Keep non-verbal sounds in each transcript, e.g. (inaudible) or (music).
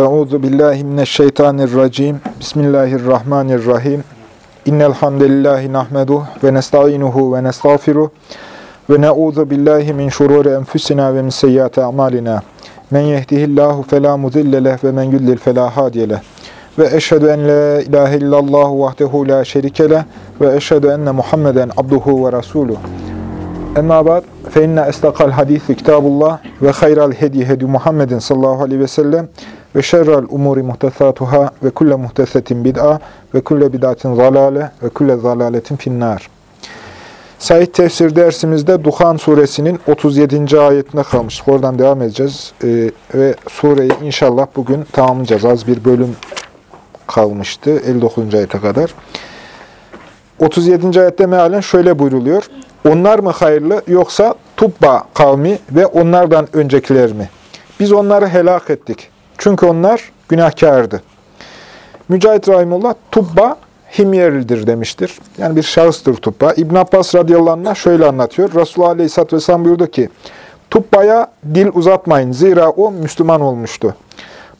Euzu billahi mineşşeytanirracim. Bismillahirrahmanirrahim. İnnel hamdelellahi nahmeduhu ve nestainuhu ve nestağfiruh ve na'udzu billahi min şururi enfusina ve min seyyiati a'malina. Men yehdihillahu fela mudille ve men yudlil fela hadiye. Ve eşhedü en la ilahe illallah vahdehu la şerike ve eşhedü enne Muhammeden abduhu ve resuluh. Emma ba'd fe inne estakal hadisi kitabullah ve hayral hedi hedi Muhammedin sallallahu aleyhi ve sellem ve şerrel umuri muhtesatuhâ ve kulle muhtesetin bid'a ve kulle bid'atin zalale ve kulle zalaletin finnâr. Said tefsir dersimizde Duhan suresinin 37. ayetine kalmıştık. Oradan devam edeceğiz. Ee, ve sureyi inşallah bugün tamamlayacağız. Az bir bölüm kalmıştı 59. ayete kadar. 37. ayette mealen şöyle buyruluyor. Onlar mı hayırlı yoksa Tubba kavmi ve onlardan öncekiler mi? Biz onları helak ettik. Çünkü onlar günahkardı. Mücahit Rahimullah Tubba himyerlidir demiştir. Yani bir şahıstır Tubba. İbn Abbas radıyallahu anh şöyle anlatıyor. Resulullah aleyhisselatü vesselam buyurdu ki, Tubba'ya dil uzatmayın. Zira o Müslüman olmuştu.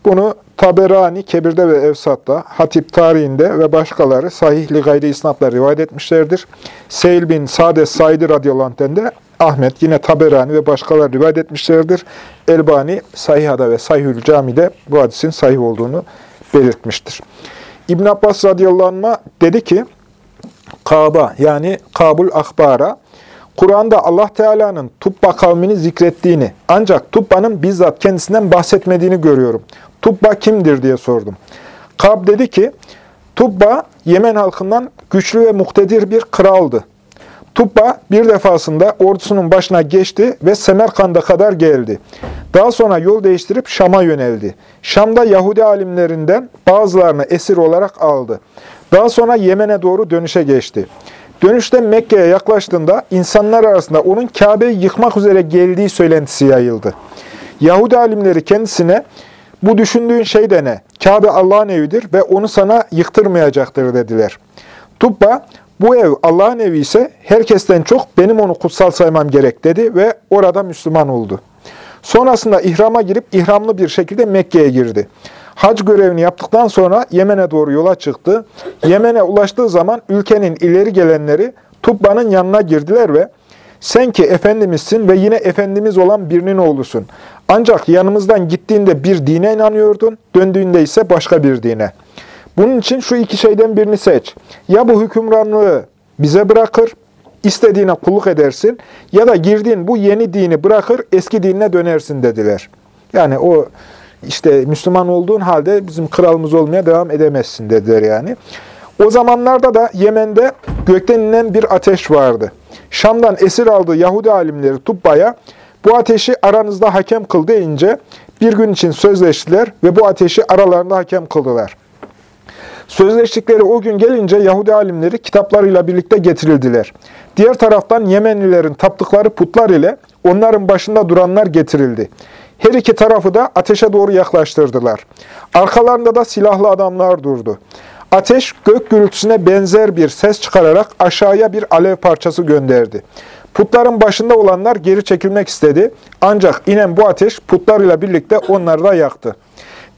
Bunu Taberani, Kebir'de ve Evsat'ta, Hatip tarihinde ve başkaları sahihli gayri isnatla rivayet etmişlerdir. Seyl bin Sade Saidi radıyallahu anh'ten de Ahmet, yine Taberani ve başkaları rivayet etmişlerdir. Elbani, Sahiha'da ve Sahihül Cami'de bu hadisin sahih olduğunu belirtmiştir. İbn Abbas radıyallahu anh'a dedi ki, Kaaba yani Kabul Akbara, Kur'an'da Allah Teala'nın Tubba kavmini zikrettiğini, ancak Tubba'nın bizzat kendisinden bahsetmediğini görüyorum. Tubba kimdir diye sordum. Kab dedi ki, Tubba Yemen halkından güçlü ve muktedir bir kraldı. Tubba bir defasında ordusunun başına geçti ve Semerkand'a kadar geldi. Daha sonra yol değiştirip Şam'a yöneldi. Şam'da Yahudi alimlerinden bazılarını esir olarak aldı. Daha sonra Yemen'e doğru dönüşe geçti. Dönüşte Mekke'ye yaklaştığında insanlar arasında onun Kabe'yi yıkmak üzere geldiği söylentisi yayıldı. Yahudi alimleri kendisine bu düşündüğün şey de ne? Kabe Allah'ın evidir ve onu sana yıktırmayacaktır dediler. Tubba bu ev Allah'ın evi ise herkesten çok benim onu kutsal saymam gerek dedi ve orada Müslüman oldu. Sonrasında ihrama girip ihramlı bir şekilde Mekke'ye girdi. Hac görevini yaptıktan sonra Yemen'e doğru yola çıktı. Yemen'e ulaştığı zaman ülkenin ileri gelenleri Tubba'nın yanına girdiler ve sen ki Efendimizsin ve yine Efendimiz olan birinin oğlusun. Ancak yanımızdan gittiğinde bir dine inanıyordun, döndüğünde ise başka bir dine. Bunun için şu iki şeyden birini seç. Ya bu hükümranlığı bize bırakır, istediğine kulluk edersin ya da girdiğin bu yeni dini bırakır, eski dinine dönersin dediler. Yani o işte Müslüman olduğun halde bizim kralımız olmaya devam edemezsin dediler yani. O zamanlarda da Yemen'de gökten inen bir ateş vardı. Şam'dan esir aldığı Yahudi alimleri Tubba'ya bu ateşi aranızda hakem kıl deyince bir gün için sözleştiler ve bu ateşi aralarında hakem kıldılar. Sözleştikleri o gün gelince Yahudi alimleri kitaplarıyla birlikte getirildiler. Diğer taraftan Yemenlilerin taptıkları putlar ile onların başında duranlar getirildi. Her iki tarafı da ateşe doğru yaklaştırdılar. Arkalarında da silahlı adamlar durdu. Ateş gök gürültüsüne benzer bir ses çıkararak aşağıya bir alev parçası gönderdi. Putların başında olanlar geri çekilmek istedi. Ancak inen bu ateş putlarıyla birlikte onları da yaktı.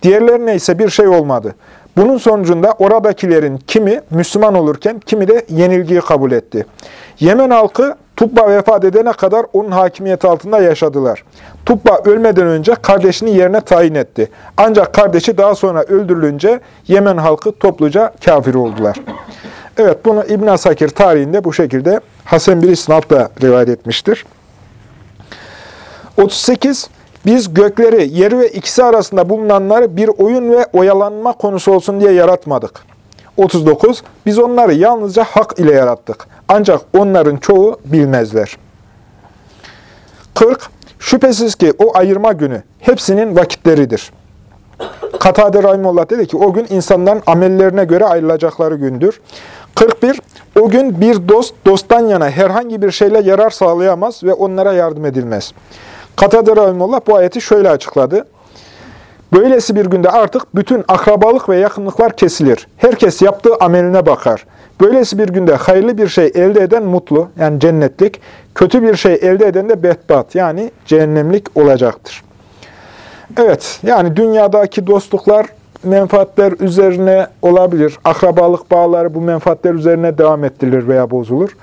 Diğerlerine ise bir şey olmadı. Bunun sonucunda oradakilerin kimi Müslüman olurken kimi de yenilgiyi kabul etti. Yemen halkı Tubba vefat edene kadar onun hakimiyeti altında yaşadılar. Tubba ölmeden önce kardeşini yerine tayin etti. Ancak kardeşi daha sonra öldürülünce Yemen halkı topluca kafir oldular. Evet bunu İbn Asakir tarihinde bu şekilde Hasan bir İsnaf'da rivayet etmiştir. 38. Biz gökleri, yeri ve ikisi arasında bulunanları bir oyun ve oyalanma konusu olsun diye yaratmadık. 39. Biz onları yalnızca hak ile yarattık. Ancak onların çoğu bilmezler. 40. Şüphesiz ki o ayırma günü hepsinin vakitleridir. Katade Rahimullah dedi ki o gün insanların amellerine göre ayrılacakları gündür. 41. O gün bir dost dosttan yana herhangi bir şeyle yarar sağlayamaz ve onlara yardım edilmez. Katade Rahimullah bu ayeti şöyle açıkladı. Böylesi bir günde artık bütün akrabalık ve yakınlıklar kesilir. Herkes yaptığı ameline bakar. Böylesi bir günde hayırlı bir şey elde eden mutlu, yani cennetlik, kötü bir şey elde eden de bedbat, yani cehennemlik olacaktır. Evet, yani dünyadaki dostluklar menfaatler üzerine olabilir. Akrabalık bağları bu menfaatler üzerine devam ettirilir veya bozulur.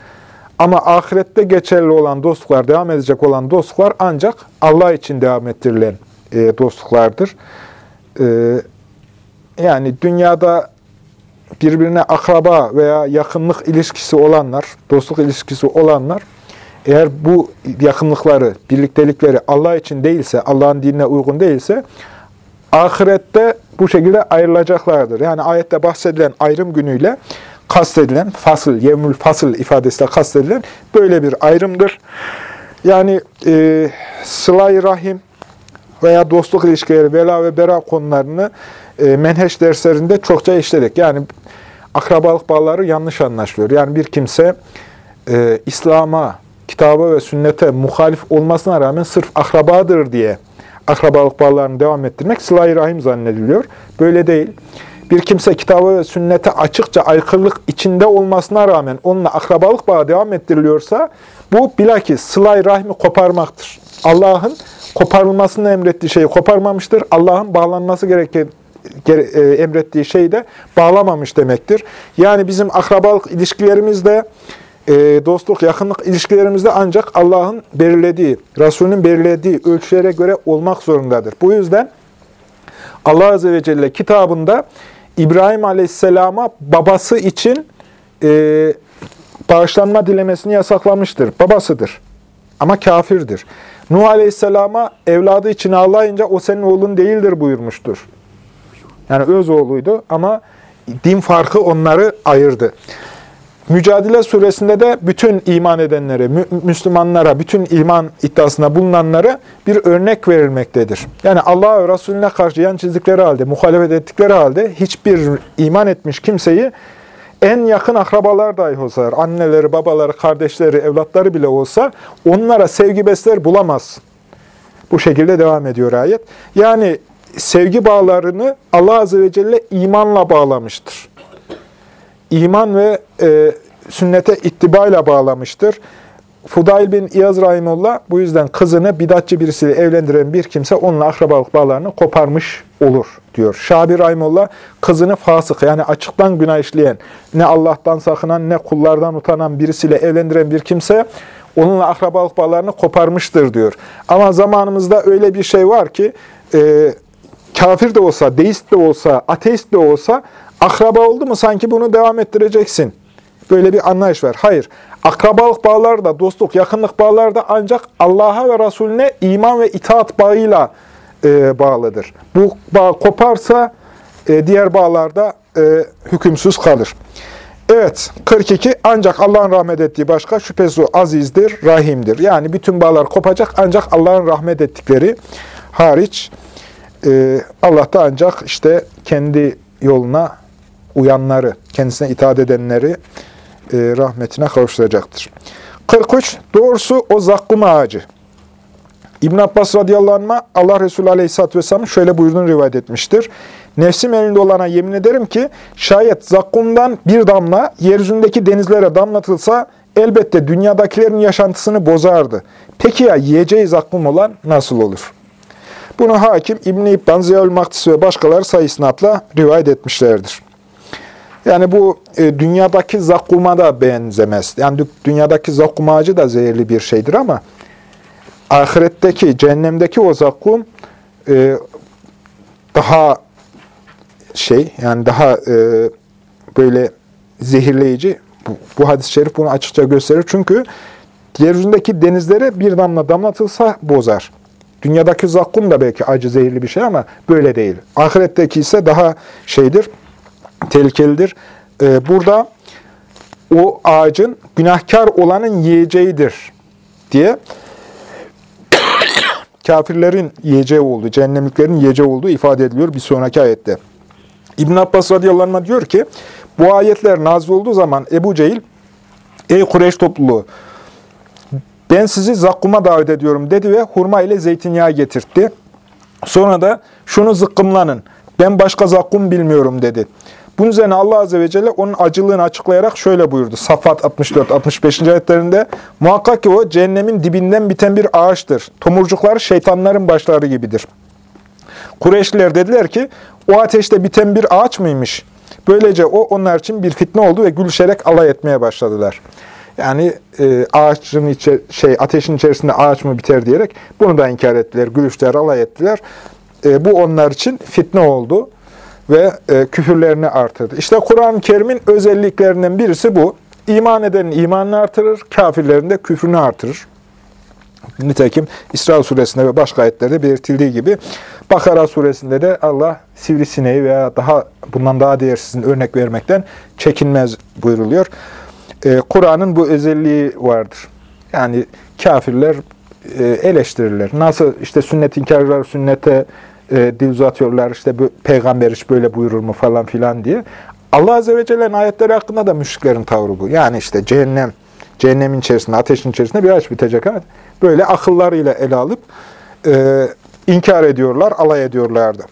Ama ahirette geçerli olan dostluklar, devam edecek olan dostluklar ancak Allah için devam ettirilen e, dostluklardır. E, yani dünyada birbirine akraba veya yakınlık ilişkisi olanlar, dostluk ilişkisi olanlar, eğer bu yakınlıkları, birliktelikleri Allah için değilse, Allah'ın dinine uygun değilse, ahirette bu şekilde ayrılacaklardır. Yani ayette bahsedilen ayrım günüyle kastedilen, fasıl, yevmül fasıl ifadesiyle kastedilen böyle bir ayrımdır. Yani e, sıla rahim veya dostluk ilişkileri, vela ve bera konularını e, menheş derslerinde çokça işledik. Yani akrabalık bağları yanlış anlaşılıyor. Yani bir kimse e, İslam'a, kitaba ve sünnete muhalif olmasına rağmen sırf akrabadır diye akrabalık bağlarını devam ettirmek sıla rahim zannediliyor. Böyle değil. Bir kimse kitaba ve sünnete açıkça aykırılık içinde olmasına rağmen onunla akrabalık bağı devam ettiriliyorsa bu bilakis sıla rahmi koparmaktır. Allah'ın koparılmasını emrettiği şeyi koparmamıştır. Allah'ın bağlanması gereken e, emrettiği şeyi de bağlamamış demektir. Yani bizim akrabalık ilişkilerimizde, e, dostluk, yakınlık ilişkilerimizde ancak Allah'ın belirlediği, Resulünün belirlediği ölçülere göre olmak zorundadır. Bu yüzden Allah Azze ve Celle kitabında İbrahim Aleyhisselam'a babası için e, bağışlanma dilemesini yasaklamıştır. Babasıdır ama kafirdir. Nuh Aleyhisselam'a evladı için ağlayınca o senin oğlun değildir buyurmuştur. Yani öz oğluydu ama din farkı onları ayırdı. Mücadele suresinde de bütün iman edenlere, Müslümanlara, bütün iman iddiasında bulunanlara bir örnek verilmektedir. Yani Allah ve Resulüne karşı yan çizdikleri halde, muhalefet ettikleri halde hiçbir iman etmiş kimseyi en yakın akrabalar dahi olsa, anneleri, babaları, kardeşleri, evlatları bile olsa onlara sevgi besler bulamaz. Bu şekilde devam ediyor ayet. Yani sevgi bağlarını Allah Azze ve Celle imanla bağlamıştır. İman ve e, sünnete ittibayla bağlamıştır. Fudail bin İyaz Rahimullah bu yüzden kızını bidatçı birisiyle evlendiren bir kimse onunla akrabalık bağlarını koparmış olur diyor. Şabi Rahimullah kızını fasık yani açıktan günah işleyen, ne Allah'tan sakınan ne kullardan utanan birisiyle evlendiren bir kimse onunla akrabalık bağlarını koparmıştır diyor. Ama zamanımızda öyle bir şey var ki e, kafir de olsa, deist de olsa, ateist de olsa akraba oldu mu sanki bunu devam ettireceksin. Böyle bir anlayış var. Hayır. Akrabalık bağları da, dostluk, yakınlık bağları da ancak Allah'a ve Resulüne iman ve itaat bağıyla e, bağlıdır. Bu bağ koparsa e, diğer bağlarda e, hükümsüz kalır. Evet, 42. Ancak Allah'ın rahmet ettiği başka şüphesiz azizdir, rahimdir. Yani bütün bağlar kopacak ancak Allah'ın rahmet ettikleri hariç e, Allah da ancak işte kendi yoluna uyanları, kendisine itaat edenleri e, rahmetine kavuşturacaktır. 43. Doğrusu o zakkum ağacı. İbn Abbas radıyallahu anh Allah Resulü aleyhisselatü vesselam şöyle buyurduğunu rivayet etmiştir. Nefsim elinde olana yemin ederim ki şayet zakkumdan bir damla yeryüzündeki denizlere damlatılsa elbette dünyadakilerin yaşantısını bozardı. Peki ya yiyeceği zakkum olan nasıl olur? Bunu hakim İbn-i Maktis ve başkaları sayısınatla rivayet etmişlerdir. Yani bu e, dünyadaki zakkuma da benzemez. Yani dünyadaki zakkum ağacı da zehirli bir şeydir ama ahiretteki, cehennemdeki o zakkum e, daha şey, yani daha e, böyle zehirleyici. Bu, bu hadis-i şerif bunu açıkça gösterir. Çünkü yeryüzündeki denizlere bir damla damlatılsa bozar. Dünyadaki zakkum da belki acı zehirli bir şey ama böyle değil. Ahiretteki ise daha şeydir, tehlikelidir. Ee, burada o ağacın günahkar olanın yiyeceğidir diye (coughs) kafirlerin yiyeceği olduğu, cehennemliklerin yiyeceği olduğu ifade ediliyor bir sonraki ayette. İbn Abbas radıyallahu anh diyor ki, bu ayetler nazil olduğu zaman Ebu Cehil, ey Kureyş topluluğu, ben sizi zakkuma davet ediyorum dedi ve hurma ile zeytinyağı getirtti. Sonra da şunu zıkkımlanın, ben başka zakkum bilmiyorum dedi. Bunun üzerine Allah Azze ve Celle onun acılığını açıklayarak şöyle buyurdu. Safat 64-65. ayetlerinde muhakkak ki o cehennemin dibinden biten bir ağaçtır. Tomurcuklar şeytanların başları gibidir. Kureyşliler dediler ki, o ateşte biten bir ağaç mıymış? Böylece o onlar için bir fitne oldu ve gülüşerek alay etmeye başladılar. Yani e, ağaçın içe, şey ateşin içerisinde ağaç mı biter diyerek bunu da inkar ettiler, gülüşler, alay ettiler. E, bu onlar için fitne oldu ve e, küfürlerini artırdı. İşte Kur'an-ı Kerim'in özelliklerinden birisi bu. İman edenin imanını artırır, kafirlerin de küfrünü artırır. Nitekim İsra suresinde ve başka ayetlerde belirtildiği gibi Bakara suresinde de Allah sivrisineği veya daha bundan daha değersizin örnek vermekten çekinmez buyuruluyor. Ee, Kur'an'ın bu özelliği vardır. Yani kafirler e, eleştirirler. Nasıl işte sünnet inkarlar sünnete e, dil uzatıyorlar, işte bu, peygamber hiç böyle buyurur mu falan filan diye. Allah Azze ve Celle'nin ayetleri hakkında da müşriklerin tavrı bu. Yani işte cehennem, cehennemin içerisinde, ateşin içerisinde bir aç bitecek. Ha? Böyle akıllarıyla ele alıp e, inkar ediyorlar, alay ediyorlardı.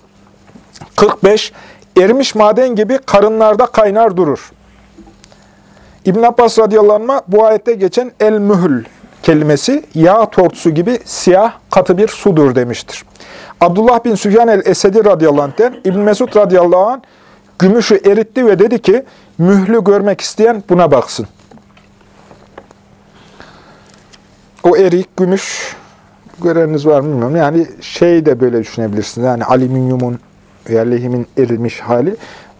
45. Erimiş maden gibi karınlarda kaynar durur. İbn Abbas radıyallahu bu ayette geçen el-mühül kelimesi yağ tortusu gibi siyah katı bir sudur demiştir. Abdullah bin Süfyan el-Esedi radıyallahu anh'ten İbn Mesud radıyallahu anh gümüşü eritti ve dedi ki mühlü görmek isteyen buna baksın. O erik, gümüş göreniniz var mı bilmiyorum. Yani şey de böyle düşünebilirsiniz. Yani alüminyumun veya lehimin erimiş hali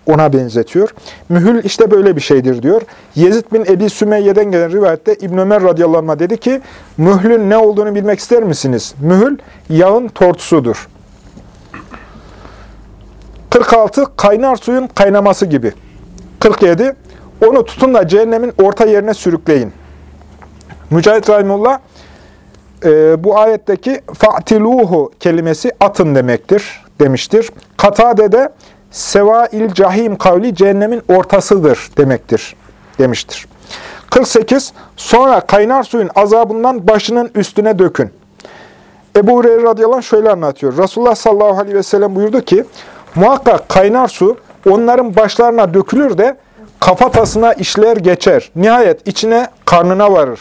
ona benzetiyor. Mühül işte böyle bir şeydir diyor. Yezid bin Ebi Sümeyye'den gelen rivayette İbn Ömer radıyallahu anh dedi ki, mühlün ne olduğunu bilmek ister misiniz? Mühül yağın tortusudur. 46. Kaynar suyun kaynaması gibi. 47. Onu tutun da cehennemin orta yerine sürükleyin. Mücahit Rahimullah e, bu ayetteki fa'tiluhu kelimesi atın demektir demiştir. Katade'de sevail cahim kavli cehennemin ortasıdır demektir demiştir. 48. Sonra kaynar suyun azabından başının üstüne dökün. Ebu Hureyre radıyallahu anh şöyle anlatıyor. Resulullah sallallahu aleyhi ve sellem buyurdu ki, muhakkak kaynar su onların başlarına dökülür de kafatasına işler geçer. Nihayet içine karnına varır.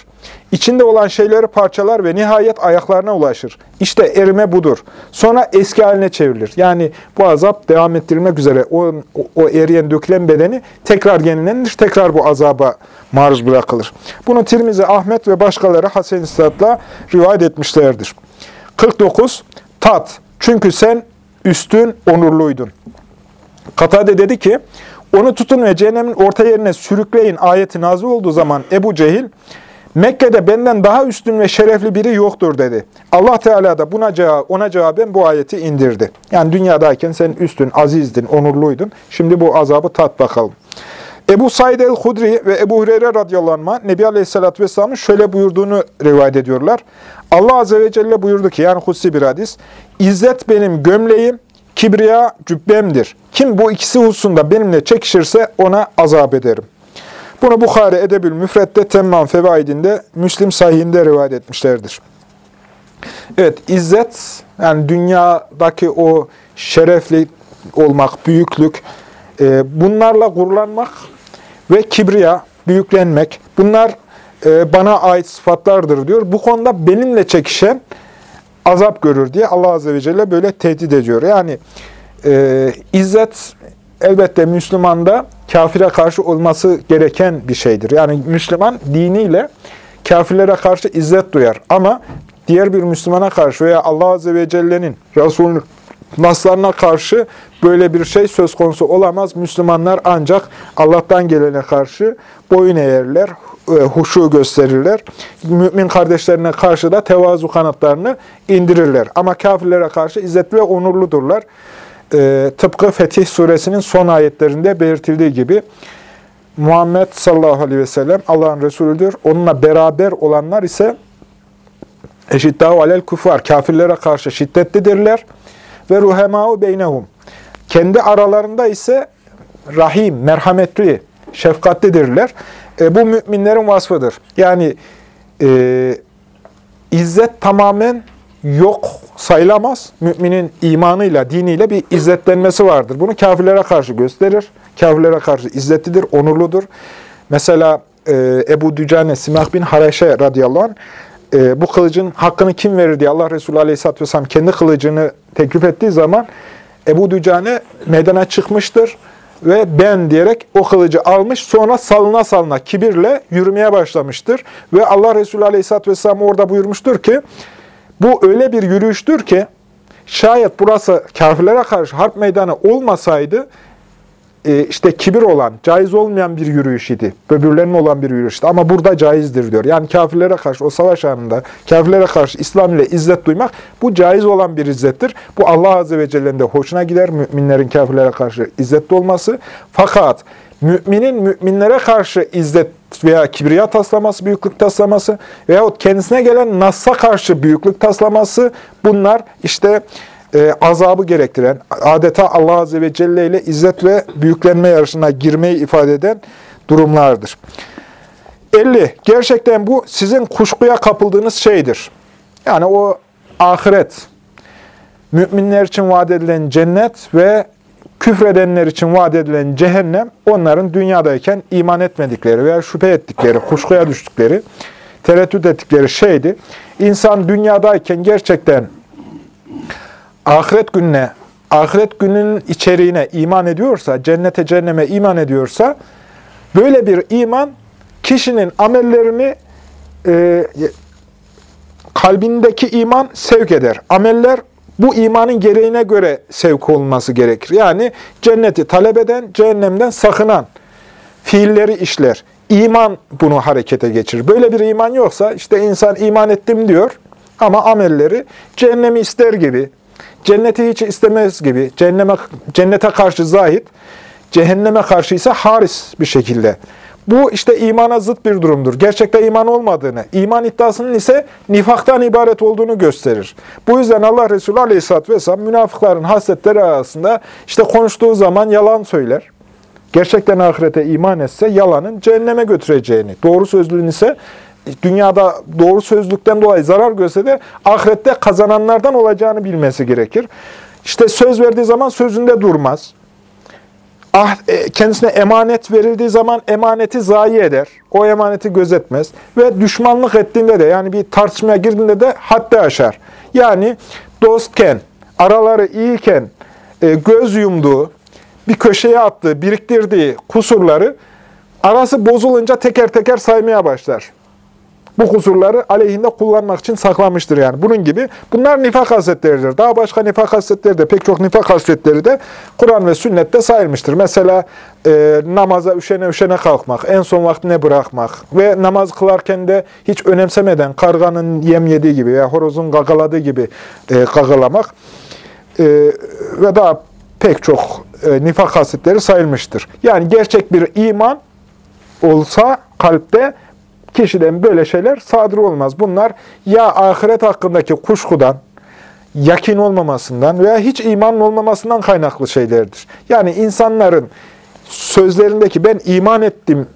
İçinde olan şeyleri parçalar ve nihayet ayaklarına ulaşır. İşte erime budur. Sonra eski haline çevrilir. Yani bu azap devam ettirilmek üzere o, o eriyen dökülen bedeni tekrar yenilenir, tekrar bu azaba maruz bırakılır. Bunu Tirmizi, Ahmet ve başkaları Hasen İstat'la rivayet etmişlerdir. 49. Tat. Çünkü sen üstün, onurluydun. Katade dedi ki, onu tutun ve cehennemin orta yerine sürükleyin ayeti nazil olduğu zaman Ebu Cehil, Mekke'de benden daha üstün ve şerefli biri yoktur dedi. Allah Teala da buna cevap, ona cevaben bu ayeti indirdi. Yani dünyadayken sen üstün, azizdin, onurluydun. Şimdi bu azabı tat bakalım. Ebu Said el-Hudri ve Ebu Hureyre radıyallahu anh, Nebi Aleyhisselatü Vesselam'ın şöyle buyurduğunu rivayet ediyorlar. Allah Azze ve Celle buyurdu ki, yani hussi bir hadis, İzzet benim gömleğim, kibriya cübbemdir. Kim bu ikisi hususunda benimle çekişirse ona azap ederim. Bunu Bukhari Edebül Müfret'te Temman Fevaidinde, Müslim sahihinde rivayet etmişlerdir. Evet, izzet, yani dünyadaki o şerefli olmak, büyüklük, e, bunlarla gururlanmak ve kibriya, büyüklenmek, bunlar e, bana ait sıfatlardır diyor. Bu konuda benimle çekişen azap görür diye Allah Azze ve Celle böyle tehdit ediyor. Yani e, izzet elbette Müslümanda kafire karşı olması gereken bir şeydir. Yani Müslüman diniyle kafirlere karşı izzet duyar. Ama diğer bir Müslümana karşı veya Allah Azze ve Celle'nin, Resulünün naslarına karşı böyle bir şey söz konusu olamaz. Müslümanlar ancak Allah'tan gelene karşı boyun eğerler, huşu gösterirler. Mümin kardeşlerine karşı da tevazu kanatlarını indirirler. Ama kafirlere karşı izzetli ve onurludurlar e, tıpkı Fetih suresinin son ayetlerinde belirtildiği gibi Muhammed sallallahu aleyhi ve sellem Allah'ın Resulüdür. Onunla beraber olanlar ise eşiddâhu alel kufar. Kafirlere karşı şiddetlidirler. Ve ruhemâhu beynehum. Kendi aralarında ise rahim, merhametli, şefkatlidirler. E, bu müminlerin vasfıdır. Yani e, izzet tamamen yok sayılamaz. Müminin imanıyla, diniyle bir izzetlenmesi vardır. Bunu kafirlere karşı gösterir. Kafirlere karşı izzetlidir, onurludur. Mesela e, Ebu Dücane Simah bin Hareşe radıyallahu anh, e, bu kılıcın hakkını kim verir diye Allah Resulü aleyhisselatü vesselam kendi kılıcını teklif ettiği zaman Ebu Dücane meydana çıkmıştır ve ben diyerek o kılıcı almış sonra salına salına kibirle yürümeye başlamıştır. Ve Allah Resulü Aleyhisselatü Vesselam orada buyurmuştur ki bu öyle bir yürüyüştür ki şayet burası kafirlere karşı harp meydanı olmasaydı işte kibir olan, caiz olmayan bir yürüyüş idi. Böbürlenme olan bir yürüyüştü. Ama burada caizdir diyor. Yani kafirlere karşı o savaş anında kafirlere karşı İslam ile izzet duymak bu caiz olan bir izzettir. Bu Allah Azze ve Celle'nin de hoşuna gider müminlerin kafirlere karşı izzetli olması. Fakat müminin müminlere karşı izzet veya kibriya taslaması, büyüklük taslaması veyahut kendisine gelen Nas'a karşı büyüklük taslaması bunlar işte e, azabı gerektiren, adeta Allah Azze ve Celle ile izzet ve büyüklenme yarışına girmeyi ifade eden durumlardır. 50. Gerçekten bu sizin kuşkuya kapıldığınız şeydir. Yani o ahiret, müminler için vaat edilen cennet ve küfredenler için vaat edilen cehennem, onların dünyadayken iman etmedikleri veya şüphe ettikleri, kuşkuya düştükleri, tereddüt ettikleri şeydi. İnsan dünyadayken gerçekten ahiret gününe, ahiret gününün içeriğine iman ediyorsa, cennete, cehenneme iman ediyorsa, böyle bir iman kişinin amellerini e, kalbindeki iman sevk eder. Ameller bu imanın gereğine göre sevk olması gerekir. Yani cenneti talep eden, cehennemden sakınan fiilleri işler. İman bunu harekete geçirir. Böyle bir iman yoksa işte insan iman ettim diyor ama amelleri cehennemi ister gibi, cenneti hiç istemez gibi, cehenneme, cennete karşı zahit, cehenneme karşı ise haris bir şekilde. Bu işte imana zıt bir durumdur. Gerçekte iman olmadığını, iman iddiasının ise nifaktan ibaret olduğunu gösterir. Bu yüzden Allah Resulü Aleyhisselatü Vesselam münafıkların hasletleri arasında işte konuştuğu zaman yalan söyler. Gerçekten ahirete iman etse yalanın cehenneme götüreceğini, doğru sözlüğün ise dünyada doğru sözlükten dolayı zarar görse de ahirette kazananlardan olacağını bilmesi gerekir. İşte söz verdiği zaman sözünde durmaz. Ah, e, kendisine emanet verildiği zaman emaneti zayi eder. O emaneti gözetmez. Ve düşmanlık ettiğinde de yani bir tartışmaya girdiğinde de haddi aşar. Yani dostken, araları iyiyken e, göz yumduğu, bir köşeye attığı, biriktirdiği kusurları arası bozulunca teker teker saymaya başlar bu kusurları aleyhinde kullanmak için saklamıştır yani. Bunun gibi. Bunlar nifak hasletleridir. Daha başka nifak hasletleri de, pek çok nifak hasletleri de Kur'an ve sünnette sayılmıştır. Mesela e, namaza üşene üşene kalkmak, en son vaktine bırakmak ve namaz kılarken de hiç önemsemeden karganın yem yediği gibi veya horozun gagaladığı gibi e, gagalamak e, ve daha pek çok e, nifak hasletleri sayılmıştır. Yani gerçek bir iman olsa kalpte kişiden böyle şeyler sadır olmaz. Bunlar ya ahiret hakkındaki kuşkudan, yakin olmamasından veya hiç imanın olmamasından kaynaklı şeylerdir. Yani insanların sözlerindeki ben iman ettim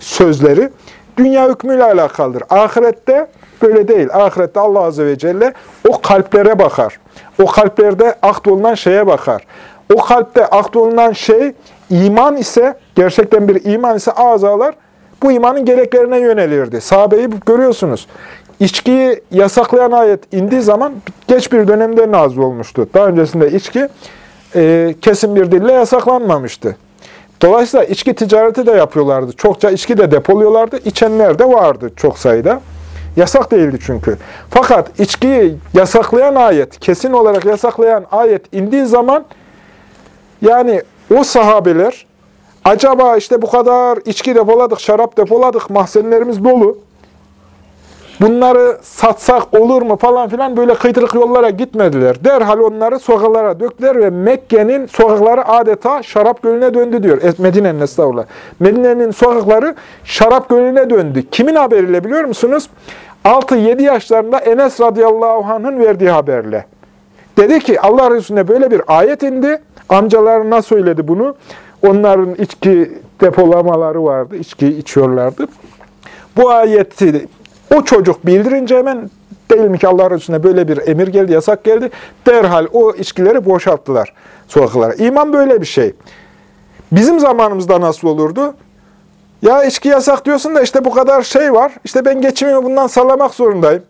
sözleri dünya hükmüyle alakalıdır. Ahirette böyle değil. Ahirette Allah Azze ve Celle o kalplere bakar. O kalplerde ahdolunan şeye bakar. O kalpte ahdolunan şey iman ise, gerçekten bir iman ise azalar bu imanın gereklerine yönelirdi. Sahabeyi görüyorsunuz. İçkiyi yasaklayan ayet indiği zaman geç bir dönemde nazil olmuştu. Daha öncesinde içki e, kesin bir dille yasaklanmamıştı. Dolayısıyla içki ticareti de yapıyorlardı. Çokça içki de depoluyorlardı. İçenler de vardı çok sayıda. Yasak değildi çünkü. Fakat içkiyi yasaklayan ayet, kesin olarak yasaklayan ayet indiği zaman yani o sahabeler Acaba işte bu kadar içki depoladık, şarap depoladık, mahzenlerimiz dolu. Bunları satsak olur mu falan filan böyle kıytırık yollara gitmediler. Derhal onları sokaklara döktüler ve Mekke'nin sokakları adeta şarap gölüne döndü diyor. Medine'nin estağfurullah. Medine'nin sokakları şarap gölüne döndü. Kimin haberiyle biliyor musunuz? 6-7 yaşlarında Enes radıyallahu anh'ın verdiği haberle. Dedi ki Allah Resulüne böyle bir ayet indi. Amcalarına söyledi bunu. Onların içki depolamaları vardı, içki içiyorlardı. Bu ayeti o çocuk bildirince hemen mi ki Allah Resulüne böyle bir emir geldi, yasak geldi. Derhal o içkileri boşalttılar sokaklara. İman böyle bir şey. Bizim zamanımızda nasıl olurdu? Ya içki yasak diyorsun da işte bu kadar şey var. İşte ben geçimimi bundan sağlamak zorundayım.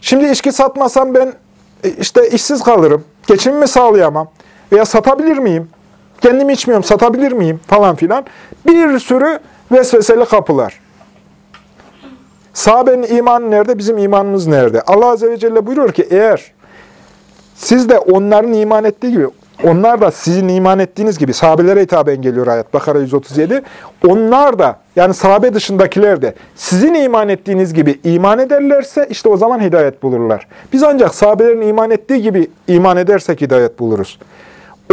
Şimdi içki satmasam ben e, işte işsiz kalırım. Geçimimi sağlayamam. Veya satabilir miyim? Kendim içmiyorum, satabilir miyim? Falan filan. Bir sürü vesveseli kapılar. Sahabenin imanı nerede? Bizim imanımız nerede? Allah Azze ve Celle buyuruyor ki eğer siz de onların iman ettiği gibi, onlar da sizin iman ettiğiniz gibi, sahabelere hitaben geliyor ayet, Bakara 137, onlar da, yani sahabe dışındakiler de sizin iman ettiğiniz gibi iman ederlerse, işte o zaman hidayet bulurlar. Biz ancak sahabelerin iman ettiği gibi iman edersek hidayet buluruz.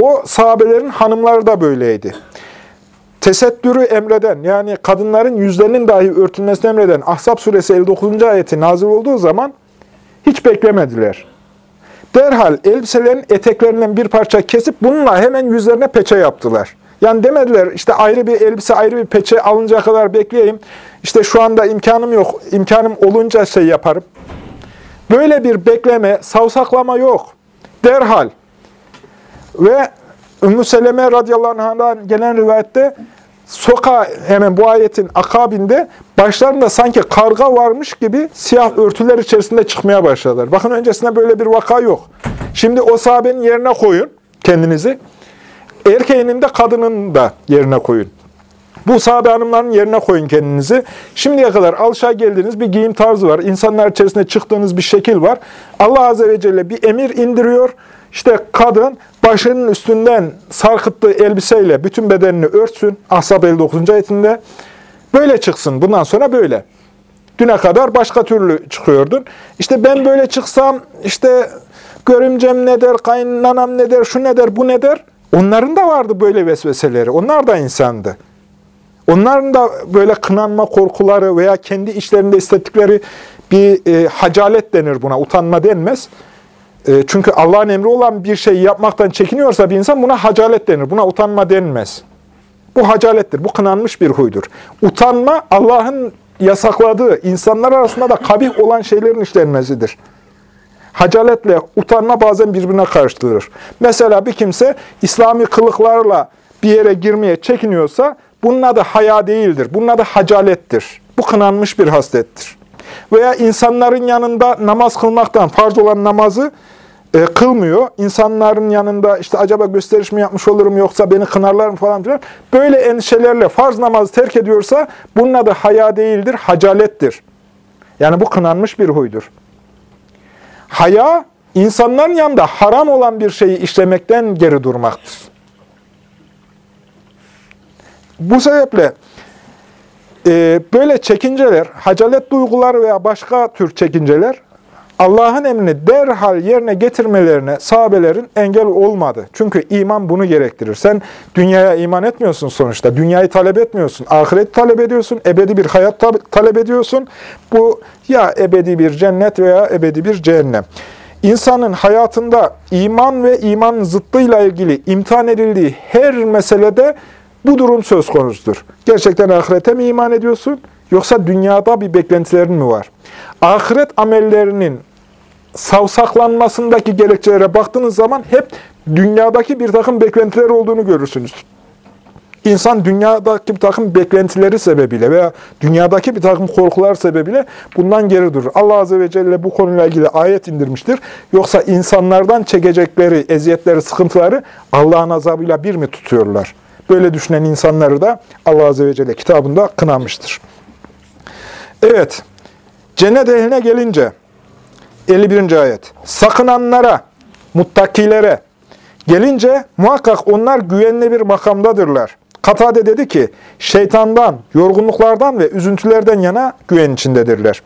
O sahabelerin hanımları da böyleydi. Tesettürü emreden, yani kadınların yüzlerinin dahi örtülmesini emreden Ahzab suresi 59. ayeti nazil olduğu zaman hiç beklemediler. Derhal elbiselerin eteklerinden bir parça kesip bununla hemen yüzlerine peçe yaptılar. Yani demediler işte ayrı bir elbise, ayrı bir peçe alınca kadar bekleyeyim. İşte şu anda imkanım yok, imkanım olunca şey yaparım. Böyle bir bekleme, savsaklama yok. Derhal. Ve Ümmü Seleme radıyallahu anh'dan gelen rivayette soka hemen bu ayetin akabinde başlarında sanki karga varmış gibi siyah örtüler içerisinde çıkmaya başladılar. Bakın öncesinde böyle bir vaka yok. Şimdi o sahabenin yerine koyun kendinizi. Erkeğinin de kadının da yerine koyun. Bu sahabe hanımların yerine koyun kendinizi. Şimdiye kadar alışa geldiğiniz bir giyim tarzı var. İnsanlar içerisinde çıktığınız bir şekil var. Allah Azze ve Celle bir emir indiriyor. İşte kadın başının üstünden sarkıttığı elbiseyle bütün bedenini örtsün. Ahzab 59. ayetinde. Böyle çıksın. Bundan sonra böyle. Düne kadar başka türlü çıkıyordun. İşte ben böyle çıksam işte görümcem ne der, kayınlanam ne der, şu ne der, bu ne der. Onların da vardı böyle vesveseleri. Onlar da insandı. Onların da böyle kınanma korkuları veya kendi içlerinde istedikleri bir e, hacalet denir buna, utanma denmez. E, çünkü Allah'ın emri olan bir şeyi yapmaktan çekiniyorsa bir insan buna hacalet denir. Buna utanma denmez. Bu hacalettir. Bu kınanmış bir huydur. Utanma Allah'ın yasakladığı, insanlar arasında da kabih olan şeylerin işlenmesidir. Hacaletle utanma bazen birbirine karıştırır. Mesela bir kimse İslami kılıklarla bir yere girmeye çekiniyorsa bunun adı haya değildir. Bunun adı hacalettir. Bu kınanmış bir haslettir. Veya insanların yanında namaz kılmaktan farz olan namazı e, kılmıyor. İnsanların yanında işte acaba gösteriş mi yapmış olurum yoksa beni kınarlar mı falan filan. Böyle endişelerle farz namazı terk ediyorsa bunun adı haya değildir, hacalettir. Yani bu kınanmış bir huydur. Haya, insanların yanında haram olan bir şeyi işlemekten geri durmaktır. Bu sebeple böyle çekinceler, hacalet duyguları veya başka tür çekinceler Allah'ın emrini derhal yerine getirmelerine sahabelerin engel olmadı. Çünkü iman bunu gerektirir. Sen dünyaya iman etmiyorsun sonuçta. Dünyayı talep etmiyorsun. Ahireti talep ediyorsun. Ebedi bir hayat talep ediyorsun. Bu ya ebedi bir cennet veya ebedi bir cehennem. İnsanın hayatında iman ve iman zıttıyla ilgili imtihan edildiği her meselede bu durum söz konusudur. Gerçekten ahirete mi iman ediyorsun? Yoksa dünyada bir beklentilerin mi var? Ahiret amellerinin savsaklanmasındaki gerekçelere baktığınız zaman hep dünyadaki bir takım beklentiler olduğunu görürsünüz. İnsan dünyadaki bir takım beklentileri sebebiyle veya dünyadaki bir takım korkular sebebiyle bundan geri durur. Allah Azze ve Celle bu konuyla ilgili ayet indirmiştir. Yoksa insanlardan çekecekleri eziyetleri, sıkıntıları Allah'ın azabıyla bir mi tutuyorlar? Böyle düşünen insanları da Allah Azze ve Celle kitabında kınamıştır. Evet, cennet ehline gelince 51. ayet. Sakınanlara, muttakilere gelince muhakkak onlar güvenli bir makamdadırlar. Katade dedi ki, şeytandan, yorgunluklardan ve üzüntülerden yana güven içindedirler.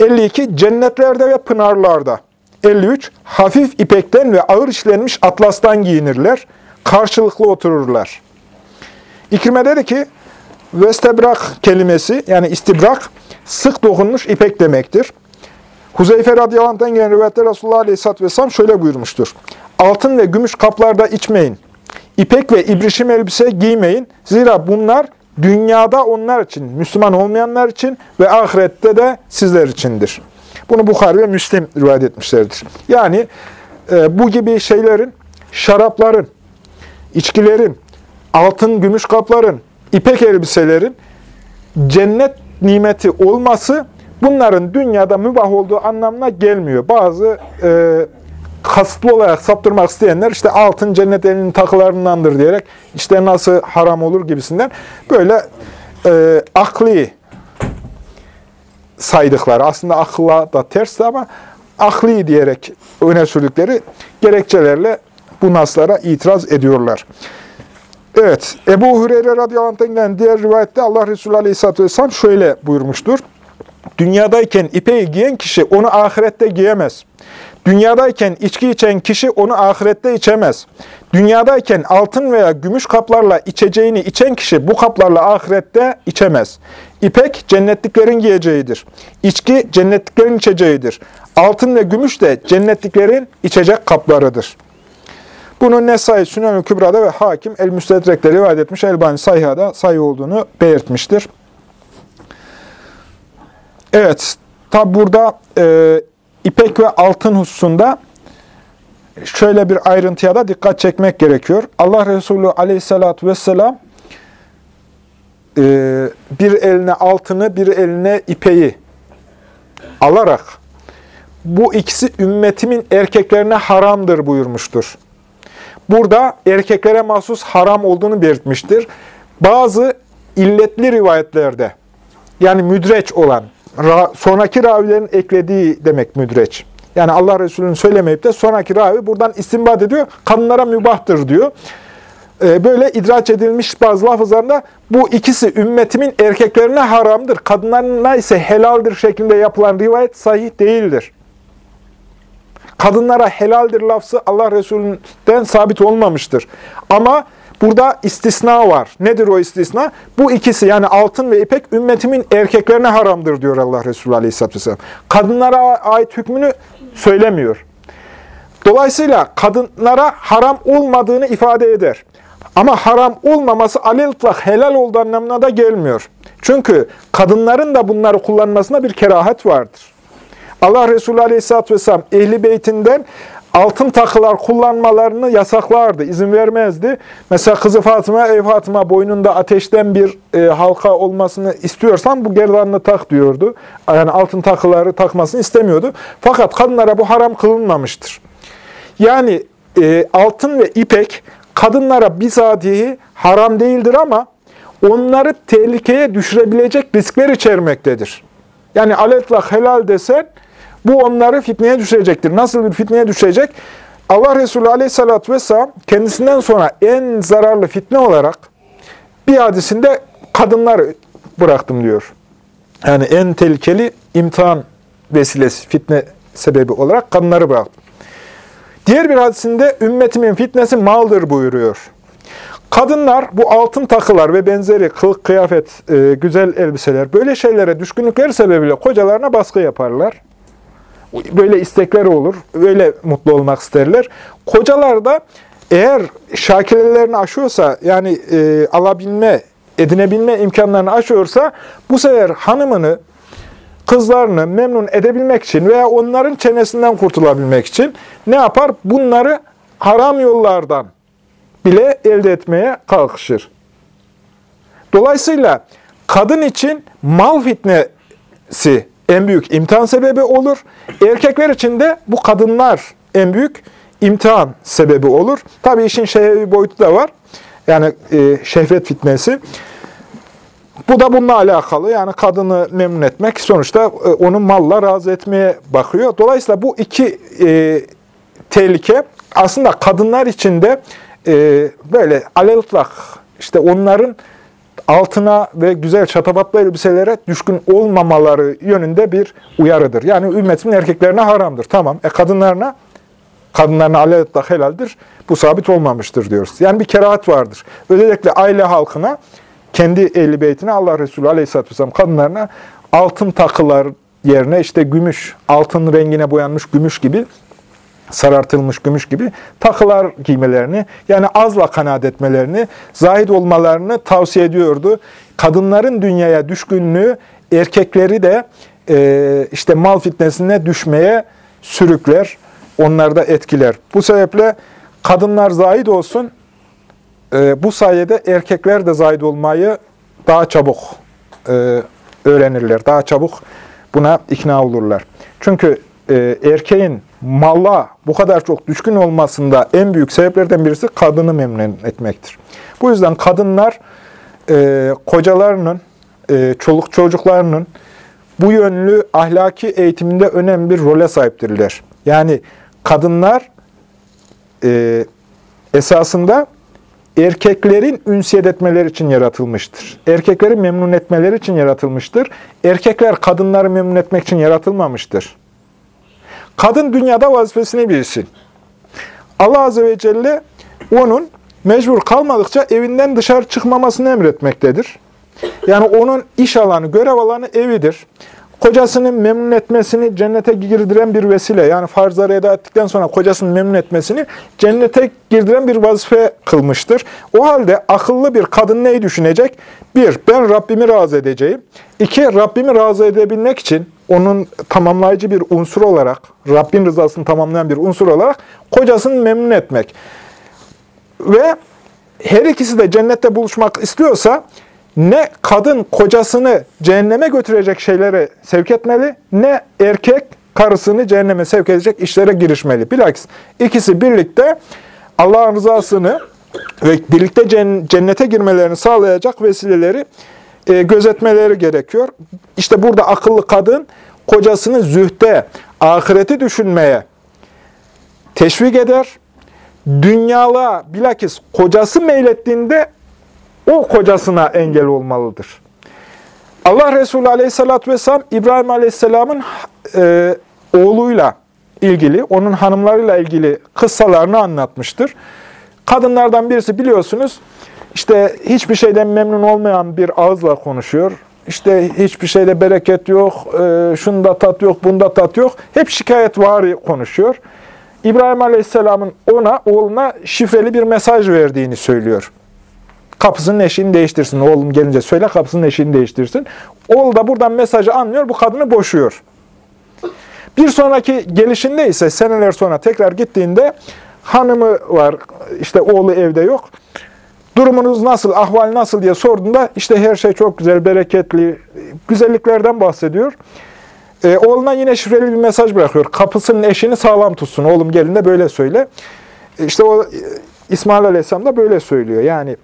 52. Cennetlerde ve pınarlarda. 53. Hafif ipekten ve ağır işlenmiş atlastan giyinirler. Karşılıklı otururlar. İkrime dedi ki, Vestebrak kelimesi yani istibrak sık dokunmuş ipek demektir. Huzeyfe radıyallahu anh'tan gelen rivayette Resulullah aleyhisselatü vesselam şöyle buyurmuştur. Altın ve gümüş kaplarda içmeyin. İpek ve ibrişim elbise giymeyin. Zira bunlar dünyada onlar için, Müslüman olmayanlar için ve ahirette de sizler içindir. Bunu Bukhari ve Müslim rivayet etmişlerdir. Yani e, bu gibi şeylerin, şarapların, içkilerin, altın, gümüş kapların, ipek elbiselerin cennet nimeti olması bunların dünyada mübah olduğu anlamına gelmiyor. Bazı e, kasıtlı olarak saptırmak isteyenler işte altın cennet elinin takılarındandır diyerek işte nasıl haram olur gibisinden böyle e, akli saydıkları aslında akla da ters ama akli diyerek öne sürdükleri gerekçelerle bu naslara itiraz ediyorlar. Evet, Ebu Hureyre radıyallahu anh'tan gelen diğer rivayette Allah Resulü aleyhisselatü vesselam şöyle buyurmuştur. Dünyadayken ipeyi giyen kişi onu ahirette giyemez. Dünyadayken içki içen kişi onu ahirette içemez. Dünyadayken altın veya gümüş kaplarla içeceğini içen kişi bu kaplarla ahirette içemez. İpek cennetliklerin giyeceğidir. İçki cennetliklerin içeceğidir. Altın ve gümüş de cennetliklerin içecek kaplarıdır. Bunu Nesai Sünen-i Kübra'da ve Hakim El-Müstedrek'te rivayet etmiş. Elbani Sayha'da sayı olduğunu belirtmiştir. Evet, tabi burada e, ipek ve altın hususunda şöyle bir ayrıntıya da dikkat çekmek gerekiyor. Allah Resulü aleyhissalatü vesselam e, bir eline altını, bir eline ipeği alarak bu ikisi ümmetimin erkeklerine haramdır buyurmuştur. Burada erkeklere mahsus haram olduğunu belirtmiştir. Bazı illetli rivayetlerde yani müdreç olan, sonraki ravilerin eklediği demek müdreç. Yani Allah Resulü'nün söylemeyip de sonraki ravi buradan istinbat ediyor. Kadınlara mübahtır diyor. Ee, böyle idraç edilmiş bazı lafızlarında bu ikisi ümmetimin erkeklerine haramdır. Kadınlarına ise helaldir şeklinde yapılan rivayet sahih değildir. Kadınlara helaldir lafzı Allah Resulü'nden sabit olmamıştır. Ama Burada istisna var. Nedir o istisna? Bu ikisi yani altın ve ipek ümmetimin erkeklerine haramdır diyor Allah Resulü Aleyhisselatü Vesselam. Kadınlara ait hükmünü söylemiyor. Dolayısıyla kadınlara haram olmadığını ifade eder. Ama haram olmaması aleltlak helal olduğu anlamına da gelmiyor. Çünkü kadınların da bunları kullanmasına bir kerahat vardır. Allah Resulü Aleyhisselatü Vesselam ehli beytinden altın takılar kullanmalarını yasaklardı, izin vermezdi. Mesela kızı Fatıma, ey Fatıma boynunda ateşten bir e, halka olmasını istiyorsan bu gerdanını tak diyordu. Yani altın takıları takmasını istemiyordu. Fakat kadınlara bu haram kılınmamıştır. Yani e, altın ve ipek kadınlara bizatihi haram değildir ama onları tehlikeye düşürebilecek riskler içermektedir. Yani aletlak helal desen bu onları fitneye düşürecektir. Nasıl bir fitneye düşecek? Allah Resulü aleyhissalatü vesselam kendisinden sonra en zararlı fitne olarak bir hadisinde kadınları bıraktım diyor. Yani en tehlikeli imtihan vesilesi, fitne sebebi olarak kadınları bıraktım. Diğer bir hadisinde ümmetimin fitnesi maldır buyuruyor. Kadınlar bu altın takılar ve benzeri kılık, kıyafet, e, güzel elbiseler böyle şeylere düşkünlükleri sebebiyle kocalarına baskı yaparlar böyle istekleri olur. Öyle mutlu olmak isterler. Kocalar da eğer şakirelerini aşıyorsa yani e, alabilme, edinebilme imkanlarını aşıyorsa bu sefer hanımını, kızlarını memnun edebilmek için veya onların çenesinden kurtulabilmek için ne yapar? Bunları haram yollardan bile elde etmeye kalkışır. Dolayısıyla kadın için mal fitnesi en büyük imtihan sebebi olur. Erkekler için de bu kadınlar en büyük imtihan sebebi olur. Tabi işin şehvi boyutu da var. Yani e, şehvet fitnesi. Bu da bununla alakalı. Yani kadını memnun etmek sonuçta e, onun malla razı etmeye bakıyor. Dolayısıyla bu iki e, tehlike aslında kadınlar için de e, böyle aleltlak işte onların altına ve güzel çatabatlı elbiselere düşkün olmamaları yönünde bir uyarıdır. Yani ümmetin erkeklerine haramdır. Tamam. E kadınlarına kadınlarına aletta helaldir. Bu sabit olmamıştır diyoruz. Yani bir kerahat vardır. Özellikle aile halkına, kendi ehli beytine Allah Resulü Aleyhisselatü Vesselam kadınlarına altın takılar yerine işte gümüş, altın rengine boyanmış gümüş gibi sarartılmış gümüş gibi takılar giymelerini, yani azla kanaat etmelerini, zahid olmalarını tavsiye ediyordu. Kadınların dünyaya düşkünlüğü erkekleri de e, işte mal fitnesine düşmeye sürükler, onları da etkiler. Bu sebeple kadınlar zahid olsun, e, bu sayede erkekler de zahid olmayı daha çabuk e, öğrenirler, daha çabuk buna ikna olurlar. Çünkü e, erkeğin malla bu kadar çok düşkün olmasında en büyük sebeplerden birisi kadını memnun etmektir. Bu yüzden kadınlar e, kocalarının, e, çoluk çocuklarının bu yönlü ahlaki eğitiminde önemli bir role sahiptirler. Yani kadınlar e, esasında erkeklerin ünsiyet etmeleri için yaratılmıştır. Erkekleri memnun etmeleri için yaratılmıştır. Erkekler kadınları memnun etmek için yaratılmamıştır. Kadın dünyada vazifesini bilsin. Allah Azze ve Celle onun mecbur kalmadıkça evinden dışarı çıkmamasını emretmektedir. Yani onun iş alanı, görev alanı evidir. Kocasını memnun etmesini cennete girdiren bir vesile. Yani farzları eda ettikten sonra kocasını memnun etmesini cennete girdiren bir vazife kılmıştır. O halde akıllı bir kadın neyi düşünecek? Bir, ben Rabbimi razı edeceğim. İki, Rabbimi razı edebilmek için onun tamamlayıcı bir unsur olarak, Rabbin rızasını tamamlayan bir unsur olarak kocasını memnun etmek. Ve her ikisi de cennette buluşmak istiyorsa ne kadın kocasını cehenneme götürecek şeylere sevk etmeli, ne erkek karısını cehenneme sevk edecek işlere girişmeli. Bilakis ikisi birlikte Allah'ın rızasını ve birlikte cennete girmelerini sağlayacak vesileleri e, gözetmeleri gerekiyor. İşte burada akıllı kadın kocasını zühte, ahireti düşünmeye teşvik eder. Dünyalığa bilakis kocası meylettiğinde o kocasına engel olmalıdır. Allah Resulü Aleyhisselatü Vesselam İbrahim Aleyhisselam'ın e, oğluyla ilgili, onun hanımlarıyla ilgili kıssalarını anlatmıştır. Kadınlardan birisi biliyorsunuz, işte hiçbir şeyden memnun olmayan bir ağızla konuşuyor. İşte hiçbir şeyde bereket yok, e, şunda tat yok, bunda tat yok. Hep şikayet var konuşuyor. İbrahim Aleyhisselam'ın ona, oğluna şifreli bir mesaj verdiğini söylüyor. Kapısının eşiğini değiştirsin. Oğlum gelince söyle kapısının eşiğini değiştirsin. Oğul da buradan mesajı anlıyor. Bu kadını boşuyor. Bir sonraki gelişinde ise seneler sonra tekrar gittiğinde hanımı var. işte oğlu evde yok. Durumunuz nasıl, ahval nasıl diye sorduğunda işte her şey çok güzel, bereketli, güzelliklerden bahsediyor. E, oğluna yine şifreli bir mesaj bırakıyor. Kapısının eşini sağlam tutsun. Oğlum gelin böyle söyle. E, işte o İsmail Aleyhisselam da böyle söylüyor. Yani